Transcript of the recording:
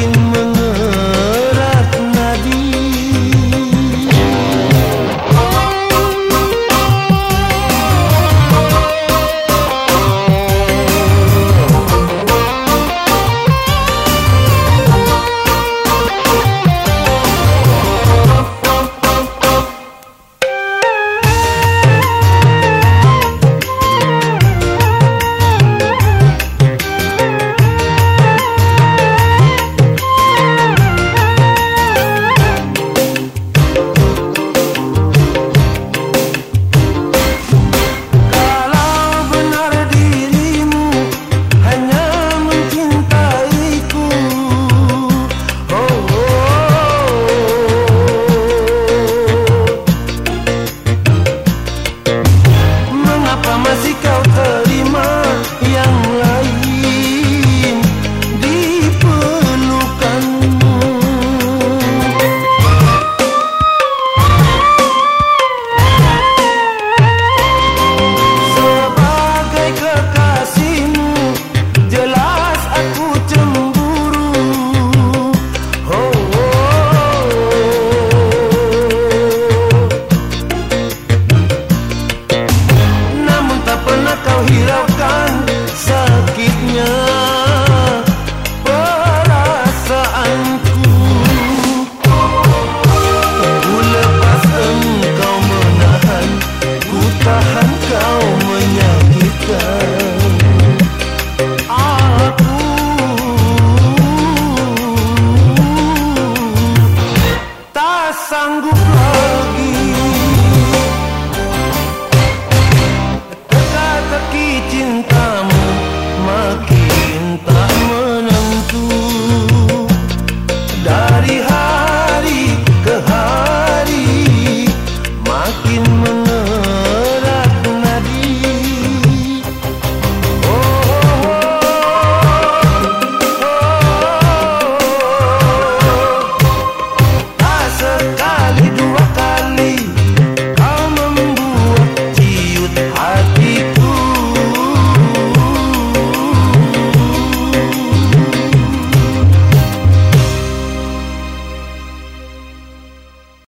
Mungkin, mungkin here.